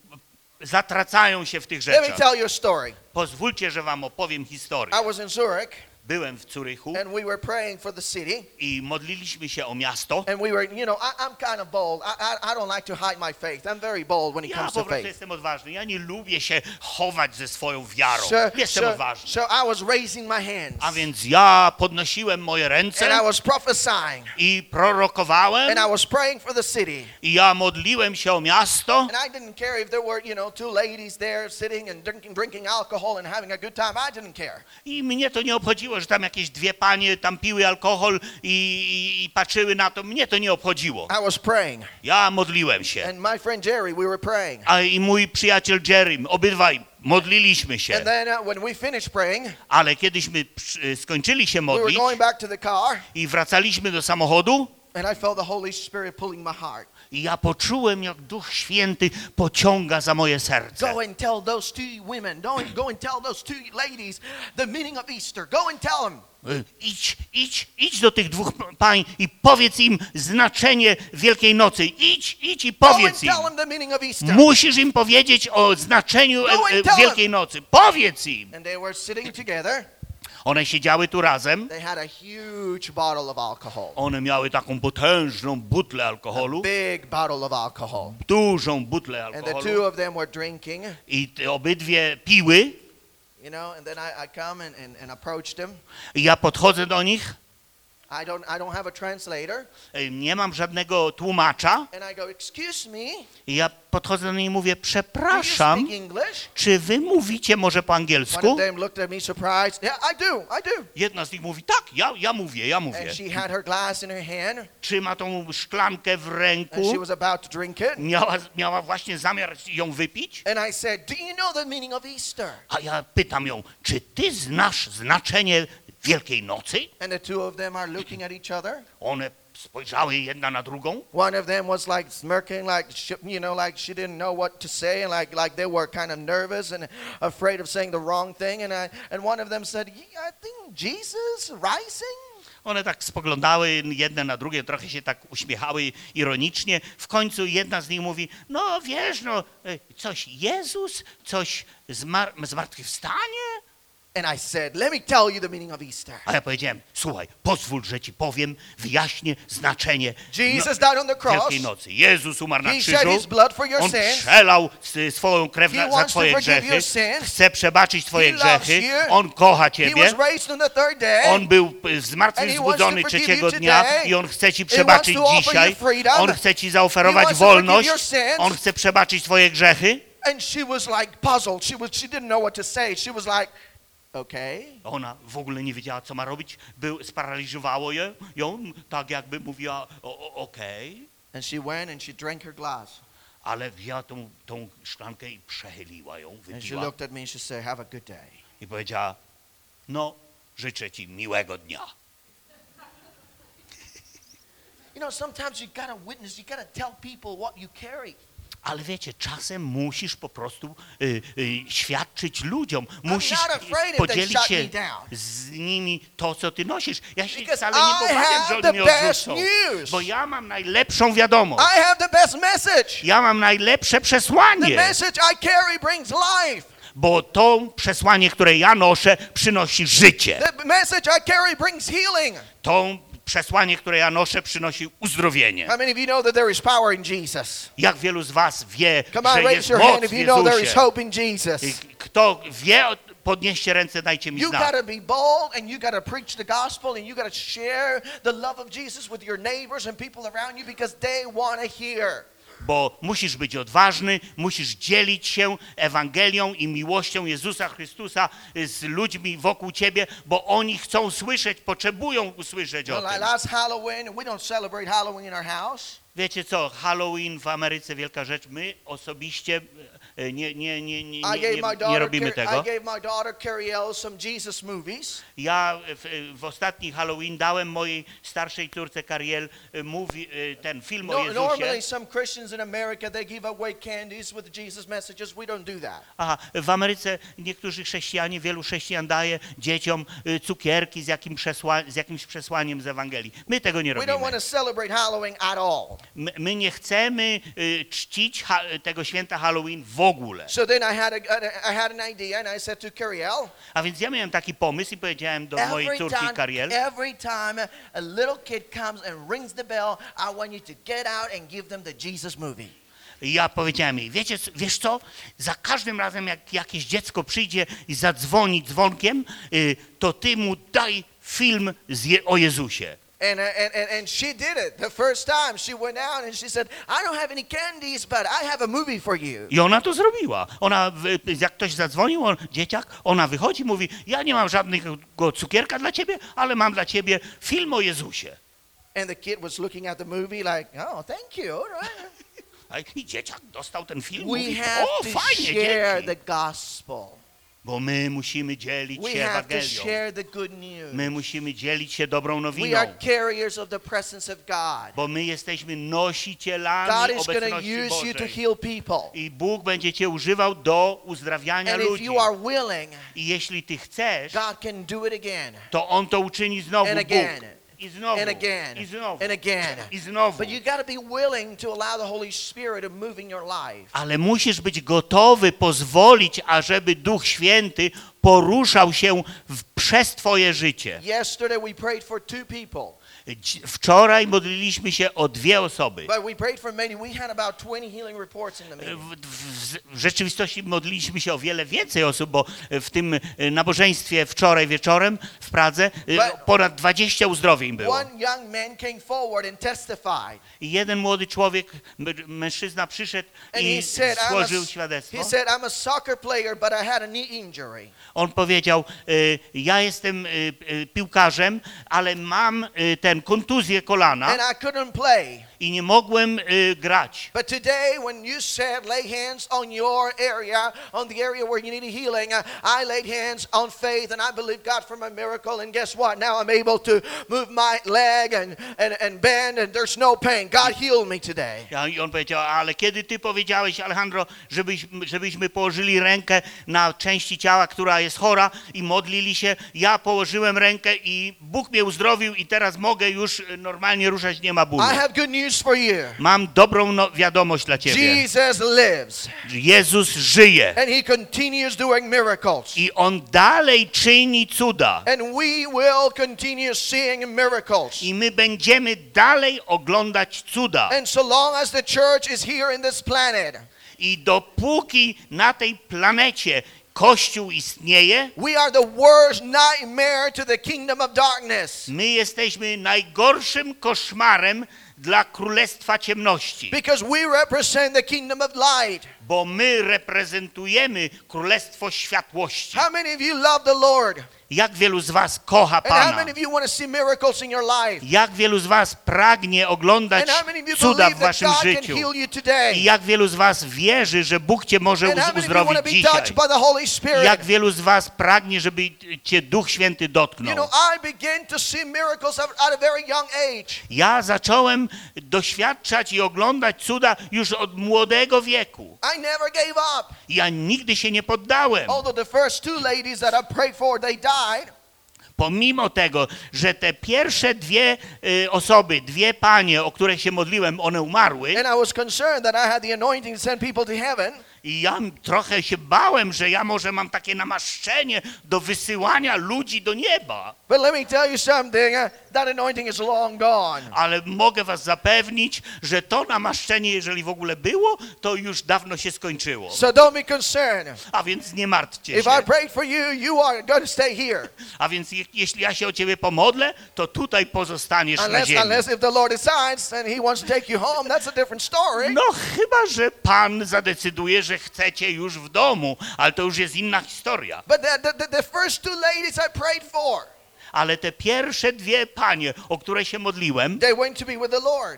zatracają się w tych Let me rzeczach. tell you a story. Pozwólcie, że wam opowiem historię. I was in Zurich Byłem w Curychu and we were praying for the city. i modliliśmy się o miasto. And we were, you know, I, I'm kind of bold. I, I, I don't like to hide my faith. I'm very bold when it Ja comes po to prostu faith. jestem odważny. Ja nie lubię się chować ze swoją wiarą. So, Jestem so, odważny. so I was raising my hands A więc ja podnosiłem moje and ręce I was prophesying i prorokowałem and I was praying for the city. i ja modliłem się o miasto. And I didn't care if there were, you know, two ladies there sitting and drinking, drinking alcohol and having a good time. I didn't care. I mnie to nie obchodziło, że tam jakieś dwie panie tam piły alkohol i, i, i patrzyły na to. Mnie to nie obchodziło. I was praying. Ja modliłem się. And my friend Jerry, we were praying. A i mój przyjaciel Jerry, obydwaj modliliśmy się. And then uh, when we finished praying, Ale kiedyśmy przy- skończyli się we were modlić going back to the car i wracaliśmy do samochodu and I felt the Holy Spirit pulling my heart. I ja poczułem, jak Duch Święty pociąga za moje serce. Go and tell those two women, go and tell those two ladies the meaning of Easter. Go and tell them. Y, Idź, idź, idź do tych dwóch pań i powiedz im znaczenie Wielkiej Nocy. Idź, idź i powiedz im. Musisz im powiedzieć o znaczeniu e, e, Wielkiej Nocy. Powiedz im. One siedziały tu razem. They had a huge bottle of alcohol. One miały taką potężną butlę alkoholu. Big bottle of alcohol. Dużą butlę And the two alkoholu. of them were drinking, I te obydwie piły. you know, and then I, I come and, and, and approached them. I ja podchodzę do nich. I don't, I don't have a translator. e, Nie mam żadnego tłumacza. And I go, excuse me, I ja podchodzę do nich i mówię, do you przepraszam, speak English? czy wy mówicie może po One angielsku? of them looked at me surprised. Yeah, I do, I do. Jedna z nich mówi, tak, ja, ja mówię, ja mówię. And she had her glass in her hand, Trzyma tą szklankę w and she ręku. was about to drink it. Miała, miała właśnie zamiar ją wypić. And I said, do you know the meaning of Easter? A ja pytam ją, czy ty znasz znaczenie Wielkiej Nocy? And the two of them are looking at each other. One spojrzały jedna na drugą. One of them was like smirking, like she, you know, like she didn't know what to say, and like like they were kind of nervous and afraid of saying the wrong thing. And I and one of them said, yeah, "I think Jesus rising." One tak spoglądały jedne na drugie, trochę się tak uśmiechały ironicznie. W końcu jedna z nich mówi, no wiesz, no e, coś Jezus, coś zmar zmartwychwstanie. And I said, Let me tell you the meaning of Easter. A ja powiedziałem, słuchaj, pozwól, że ci powiem, wyjaśnię znaczenie Jesus died on the cross. Wielkiej Nocy. Jezus umarł na He shed krzyżu. his blood for your On sins. przelał swoją krew He na, za wants to twoje forgive grzechy. your sins. Chce przebaczyć twoje He loves grzechy. you. On kocha He ciebie. was raised on the third day. On był y, And he zmartwychwzbudzony wants to forgive trzeciego you dnia today. i on chce ci He przebaczyć wants to offer dzisiaj. you freedom. On chce ci He zaoferować wants to forgive wolność. your sins. On chce przebaczyć twoje grzechy. And she was like puzzled. She was she didn't know what to say. She was like, okay. Ona w ogóle nie wiedziała, co ma robić. Był, sparaliżowało je, ją, tak jakby mówiła, okej. And she went and she drank her glass. Ale wzięła tą, tą szklankę i przechyliła ją, And she wypiła looked at me and she said, have a good day. i powiedziała, no, życzę ci miłego dnia. You know, sometimes you gotta witness, you gotta tell people what you carry. Ale wiecie, czasem musisz po prostu y, y, świadczyć ludziom. Musisz podzielić się z nimi to, co ty nosisz. Ja się Because wcale nie I obawiam, have że oni mnie best odrzucą. news. Bo ja mam najlepszą wiadomość. I have the best message. Ja mam najlepsze The przesłanie. message I carry brings life. Bo to przesłanie, które ja noszę, przynosi życie. The message I carry brings healing. To przesłanie, które ja noszę, przynosi uzdrowienie. How many of you know that there is power in Jesus? Jak wielu z was wie, Come on, że raise jest your hand moc w if you know there is Jezusie? hope in Jesus. I Kto wie, podnieście ręce, dajcie mi You znak. gotta be bold and you gotta preach the gospel and you gotta share the love of Jesus with your neighbors and people around you because they want to hear. Bo musisz być odważny, musisz dzielić się Ewangelią i miłością Jezusa Chrystusa z ludźmi wokół ciebie, bo oni chcą słyszeć, potrzebują usłyszeć o tym. Wiecie co, Halloween w Ameryce wielka rzecz. My osobiście e, nie, robimy tego. Ja w, w ostatni Halloween dałem mojej starszej córce Kariel e, mówi, e, ten film o No, normally, Jezusie. some Christians in America they give away candies with Jesus messages. We don't do that. Aha, w Ameryce niektórzy chrześcijanie, wielu chrześcijan daje dzieciom e, cukierki z, jakim przesła, z jakimś przesłaniem z Ewangelii. My tego nie We don't robimy. want to celebrate Halloween at all. My, nie chcemy e, czcić tego święta Halloween w ogóle. So then I had a, I had an idea, and I said to Carrielle, A więc ja miałem taki pomysł i powiedziałem do mojej córki time, Kariel, every time a little kid comes and rings the bell, I want you to get out and give them the Jesus movie. I ja powiedziałem jej, wiecie, wiesz co, za każdym razem jak jakieś dziecko przyjdzie i zadzwoni dzwonkiem, y, to ty mu daj film o Jezusie. And, uh, and, and, and she did it the first time. She went out and she said, I don't have any candies, but I have a movie for you. I ona to zrobiła. Ona, jak ktoś zadzwonił, on, dzieciak, ona wychodzi, mówi, ja nie mam żadnego cukierka dla ciebie, ale mam dla ciebie film o Jezusie. And the kid was looking at the movie like, oh, thank you. all right." I dzieciak dostał ten film, We mówi, have o to fajnie, share dzięki. the gospel. Bo my musimy dzielić We się have to Ewangelią. share the good news. My musimy dzielić się dobrą We nowiną. are carriers of the presence of God. Bo my jesteśmy God nosicielami is going to obecności use you to Bożej. heal people. I Bóg będzie cię używał do uzdrawiania And if ludzi. you are willing, I jeśli ty chcesz, God can do it again to On to uczyni znowu and Bóg. I znowu. and again I znowu. and again. I znowu. But you got to be willing to allow the Holy Spirit to move in your life. Ale musisz być gotowy pozwolić, ażeby Duch Święty poruszał się w, przez twoje życie. Wczoraj modliliśmy się o dwie osoby. but we prayed for many. We had about 20 healing reports in the W, rzeczywistości modliliśmy się o wiele więcej osób, bo w tym e, nabożeństwie wczoraj wieczorem w Pradze e, ponad 20 uzdrowień było. I jeden młody człowiek, mężczyzna przyszedł i złożył świadectwo. On powiedział, e, ja jestem e, e, piłkarzem, ale mam ten kontuzję kolana And I couldn't play. I nie mogłem y, grać. But today, when you said lay hands on your area, on the area where you need a healing, uh, I laid hands on faith and I believe God for my miracle. And guess what? Now I'm able to move my leg and, and, and bend, and there's no pain. God healed me today. I on powiedział, ale kiedy ty powiedziałeś, Alejandro, żebyś, żebyśmy położyli rękę na części ciała, która jest chora i modlili się, ja położyłem rękę i Bóg mnie uzdrowił i teraz mogę już y, normalnie ruszać, nie ma bólu. I have good news for you. Mam dobrą no, wiadomość dla ciebie. Jesus lives, Jezus żyje and He continues doing miracles. i On dalej czyni cuda. And we will continue seeing miracles. I my będziemy dalej oglądać cuda. And so long as the church is here in this planet, I dopóki na tej planecie Kościół istnieje, we are the worst nightmare to the kingdom of darkness. my jesteśmy najgorszym koszmarem dla Królestwa Ciemności. Because we represent the kingdom of light. Bo my reprezentujemy Królestwo Światłości. How many of you love the Lord? Jak wielu z was kocha Pana? Jak wielu z was pragnie oglądać cuda w waszym życiu? I jak wielu z was wierzy, że Bóg cię może uzdrowić dzisiaj? I jak wielu z was pragnie, żeby cię Duch Święty dotknął? Ja zacząłem doświadczać i oglądać cuda już od młodego wieku. I never gave up. Ja nigdy się nie poddałem. Although the first two ladies that I prayed for, they died. Pomimo tego, że te pierwsze dwie y, osoby, dwie panie, o które się modliłem, one umarły And I was concerned that I had the anointing to send people to heaven. i ja trochę się bałem, że ja może mam takie namaszczenie do wysyłania ludzi do nieba. But let me tell you something, that anointing is long gone. Ale mogę was zapewnić, że to namaszczenie, jeżeli w ogóle było, to już dawno się skończyło. So don't be concerned. A więc nie martwcie If się. I for you, you are going to stay here. A więc je, jeśli ja się o ciebie pomodlę, to tutaj pozostaniesz na Unless, ziemi. unless if the Lord decides and he wants to take you home, that's a different story. No chyba, że Pan zadecyduje, że chcecie już w domu, ale to już jest inna historia. But the, the, the first two ladies I prayed for, Ale te pierwsze dwie panie, o które się modliłem,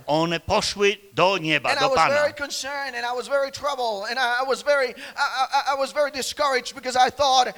one poszły do nieba, And I do was Pana. very concerned and I was very troubled and I, I was very I, I, I was very discouraged because I thought, uh,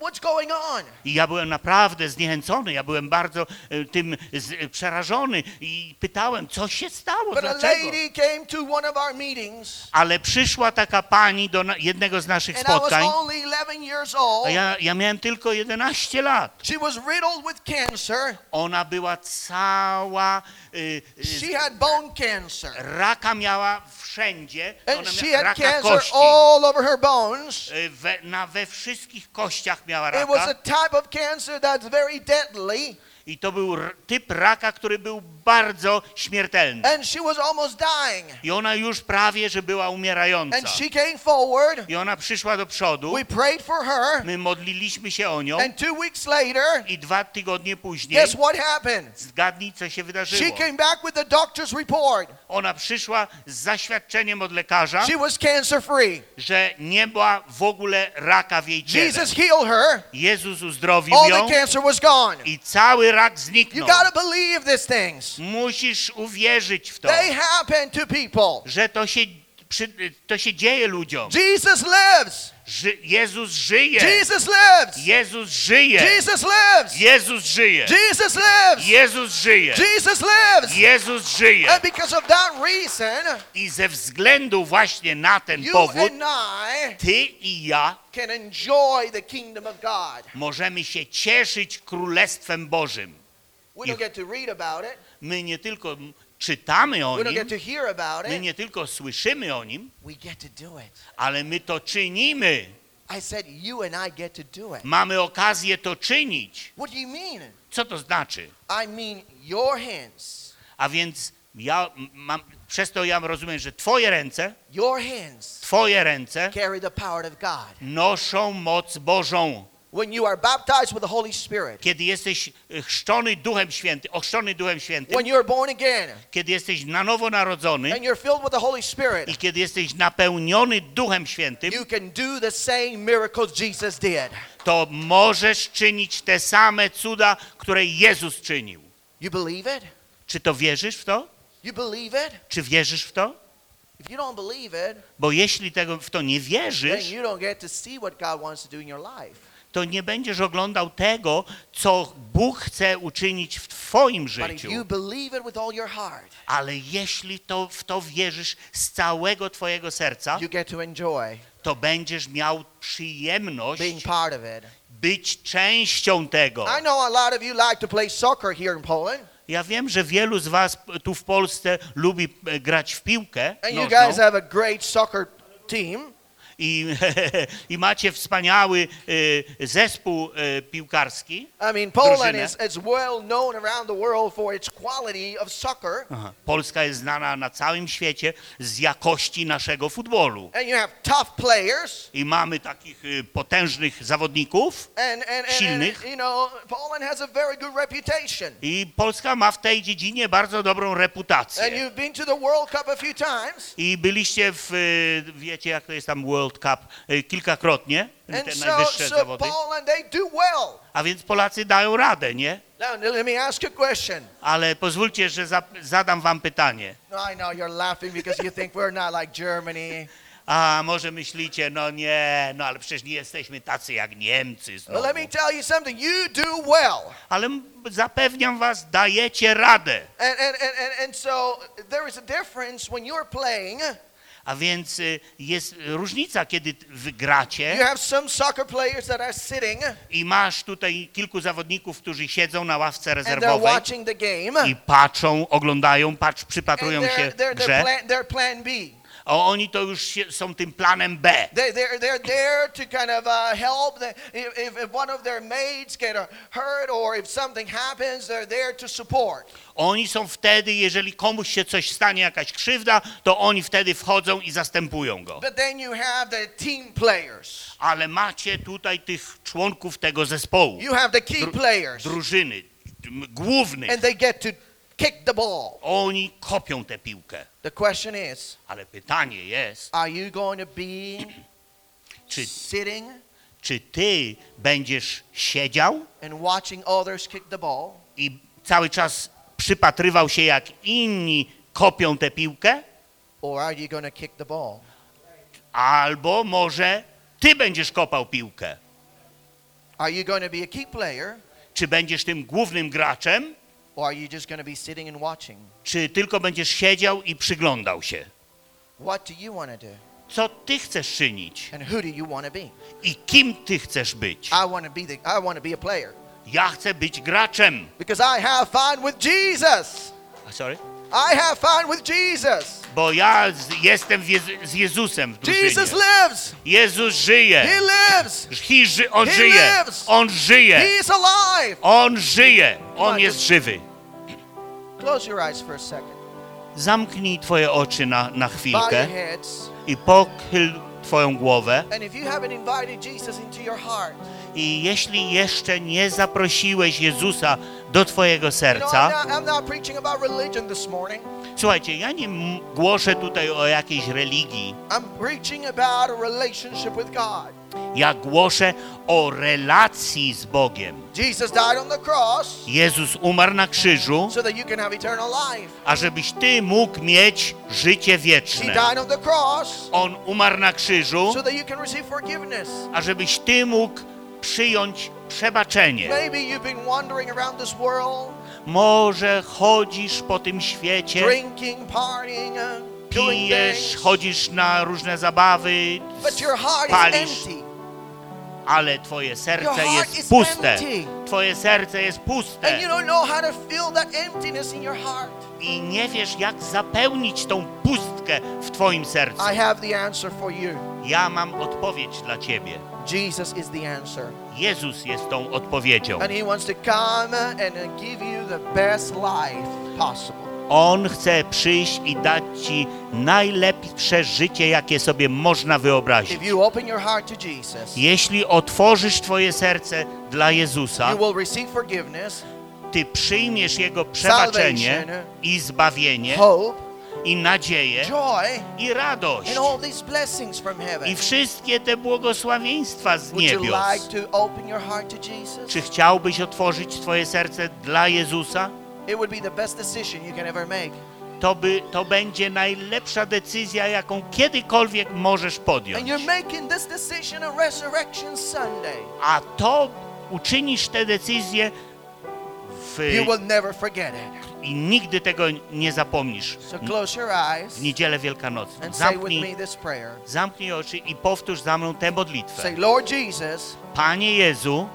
what's going on? I ja byłem naprawdę zniechęcony, ja byłem bardzo e, tym z, e, przerażony i pytałem, co się stało, But a dlaczego? lady came to one of our meetings Ale przyszła taka pani do na, jednego z naszych I was spotkań, only 11 years old. a ja, ja miałem tylko 11 lat. She was riddled with cancer. Ona była cała, y, y, She had bone cancer. raka miała wszędzie, And ona she miała had raka cancer kości. all over her bones. Y, We, na, we wszystkich kościach miała It was a raka type of cancer that's very deadly. I to był typ raka, który był bardzo śmiertelny. And she was almost dying. I ona już prawie, że była umierająca. And she came forward. I ona przyszła do przodu, We prayed for her. my modliliśmy się o nią And two weeks later, i dwa tygodnie później, guess what happened? zgadnij co się She wydarzyło. came back with the doctor's report. Ona przyszła z zaświadczeniem od lekarza, She was cancer free. że nie była w ogóle raka w jej ciele. Jesus healed her. Jezus uzdrowił All ją the cancer was gone. i cały rak You zniknął. got to believe these things. Musisz uwierzyć w to, They happen to people. że to się, to się dzieje ludziom. Jesus lives. Ży, Jezus żyje. Jesus lives. Jezus żyje. Jesus lives. Jezus żyje. Jesus lives. Jezus żyje. Jesus lives. Jezus żyje. And because of that reason, I ze względu właśnie na ten you powód, and I ty i ja can enjoy the kingdom of God. możemy się cieszyć Królestwem Bożym. We don't get to read about it. My nie tylko czytamy o nim, my nie tylko słyszymy o nim, ale my to czynimy. I said, you and I get to do it. Mamy okazję to czynić. What do you mean? Co to znaczy? A więc ja mam, przez to ja rozumiem, że twoje ręce, twoje ręce carry the power of God. noszą moc Bożą. When you are baptized with the Holy Spirit, Kiedy jesteś y, chrzczony Duchem Świętym, ochrzczony Duchem Świętym, when you're born again kiedy jesteś na nowo narodzony and you're filled with the Holy Spirit, i kiedy jesteś napełniony Duchem Świętym, you can do the same miracles Jesus did. to możesz czynić te same cuda, które Jezus czynił. You believe it? Czy to wierzysz w to? You believe it? Czy wierzysz w to? If you don't believe it, Bo jeśli tego, w to nie then wierzysz, you don't get to see what God wants to do in your life. To nie będziesz oglądał tego, co Bóg chce uczynić w Twoim życiu. Ale jeśli to, w to wierzysz z całego Twojego serca, to będziesz miał przyjemność być częścią tego. I know a lot of you like to play soccer here in Poland, Ja wiem, że wielu z Was tu w Polsce lubi e, grać w piłkę and you guys have a great soccer team. I, i macie wspaniały e, zespół e, piłkarski. I mean, Poland is, is well known around the world for its quality of soccer. Aha. Polska jest znana na całym świecie z jakości naszego futbolu. And you have tough players. I mamy takich e, potężnych zawodników. And, and, and, and, Silnych. you know, Poland has a very good reputation. I Polska ma w tej dziedzinie bardzo dobrą And reputację. you've been to the World Cup a few times. I byliście w, wiecie jak to jest tam World Cup, e, kilkakrotnie, And te so, najwyższe so zawody. Poland, they do well. A więc Polacy dają radę, nie? Now, let me ask you a question. Ale pozwólcie, że za, zadam wam pytanie. No, I know you're laughing because you think we're not like Germany. A może myślicie, no nie, no ale przecież nie jesteśmy tacy jak Niemcy Well, znowu. let me tell you something. You do well. Ale m- zapewniam was, dajecie radę. And, and, and, and, and so there is a difference when you're playing. A więc y, jest różnica, kiedy wygracie i masz tutaj kilku zawodników, którzy siedzą na ławce rezerwowej i patrzą, oglądają, patrz, przypatrują się grze, a oni to już się, są tym planem B. They, they're, they're there to kind of uh, help. The, if, if, one of their mates get uh, hurt or if something happens, they're there to support. Oni są wtedy, jeżeli komuś się coś stanie, jakaś krzywda, to oni wtedy wchodzą i zastępują go. But then you have the team players. Ale macie tutaj tych członków tego zespołu, You have the key players. drużyny, głównych. And they get to kick the ball. Oni kopią tę piłkę. The question is, Ale pytanie jest, are you going to be czy, sitting czy ty będziesz siedział and watching others kick the ball? i cały czas przypatrywał się, jak inni kopią tę piłkę? Or are you going to kick the ball? Albo może ty będziesz kopał piłkę? Are you going to be a key player? Czy będziesz tym głównym graczem? Or are you just going to be sitting and watching? Czy tylko będziesz siedział i przyglądał się? What do you want to do? Co ty chcesz czynić? And who do you want to be? I kim ty chcesz być? I want to be the I want to be a player Ja chcę być graczem. because I have fun with Jesus. A, Sorry? I have fun with Jesus. Bo ja z, jestem w Jezu, z Jezusem w drużynie. Jesus lives. Jezus żyje. He lives. Hi, ży, on He żyje. lives. On żyje. He is alive. On żyje. On jest żywy. Close your eyes for a second. Zamknij twoje oczy na, na Bow chwilkę heads. i pochyl twoją głowę. I jeśli jeszcze nie zaprosiłeś Jezusa do twojego serca, słuchajcie, ja nie głoszę tutaj o jakiejś religii. Ja głoszę o relacji z Bogiem. Jezus umarł na krzyżu, so ażebyś ty mógł mieć życie wieczne. on umarł na krzyżu, so ażebyś ty mógł przyjąć przebaczenie. Może chodzisz po tym świecie, drinking, partying, uh, pijesz, chodzisz na różne zabawy, palisz, ale twoje serce jest puste. Twoje serce jest puste i nie wiesz, jak zapełnić tą pustkę w twoim sercu. Ja mam odpowiedź dla ciebie. Jesus is the answer. Jezus jest tą odpowiedzią. And He wants to come and give you the best life possible. On chce przyjść i dać ci najlepsze życie, jakie sobie można wyobrazić. Jeśli otworzysz twoje serce dla Jezusa, ty przyjmiesz Jego przebaczenie i zbawienie i nadzieję i radość i wszystkie te błogosławieństwa z niebios. Czy chciałbyś otworzyć twoje serce dla Jezusa? It would be the best decision you can ever make. to, by, to będzie najlepsza decyzja, jaką kiedykolwiek możesz podjąć. And you're making this decision on Resurrection Sunday. A to uczynisz tę decyzję w, You will never forget it. i nigdy tego nie zapomnisz. So close your eyes W niedzielę wielkanocną. and say with Zamknij, me this prayer. zamknij oczy i powtórz za mną tę modlitwę. Say, Lord Jesus, Panie Jezu,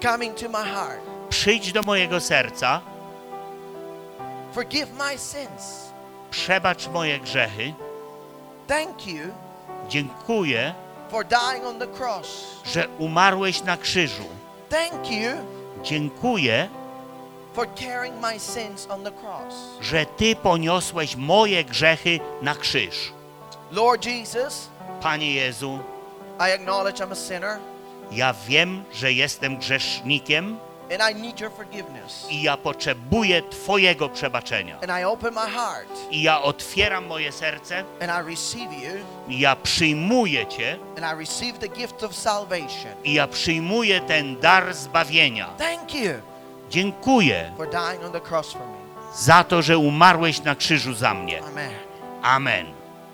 to my heart, przyjdź do mojego serca, forgive my sins. przebacz moje grzechy. Thank you Dziękuję, for dying on the cross. że umarłeś na krzyżu. Thank you Dziękuję, for carrying my sins on the cross. że Ty poniosłeś moje grzechy na krzyż. Lord Jesus, Panie Jezu, I acknowledge I'm a sinner ja wiem, że jestem grzesznikiem and I need your forgiveness. i ja potrzebuję Twojego przebaczenia. And I open my heart I ja otwieram moje serce, and I receive you i ja przyjmuję Cię, and I receive the gift of salvation. i ja przyjmuję ten dar zbawienia. Thank you Dziękuję for dying on the cross for me. za to, że umarłeś na krzyżu za mnie. Amen. Amen.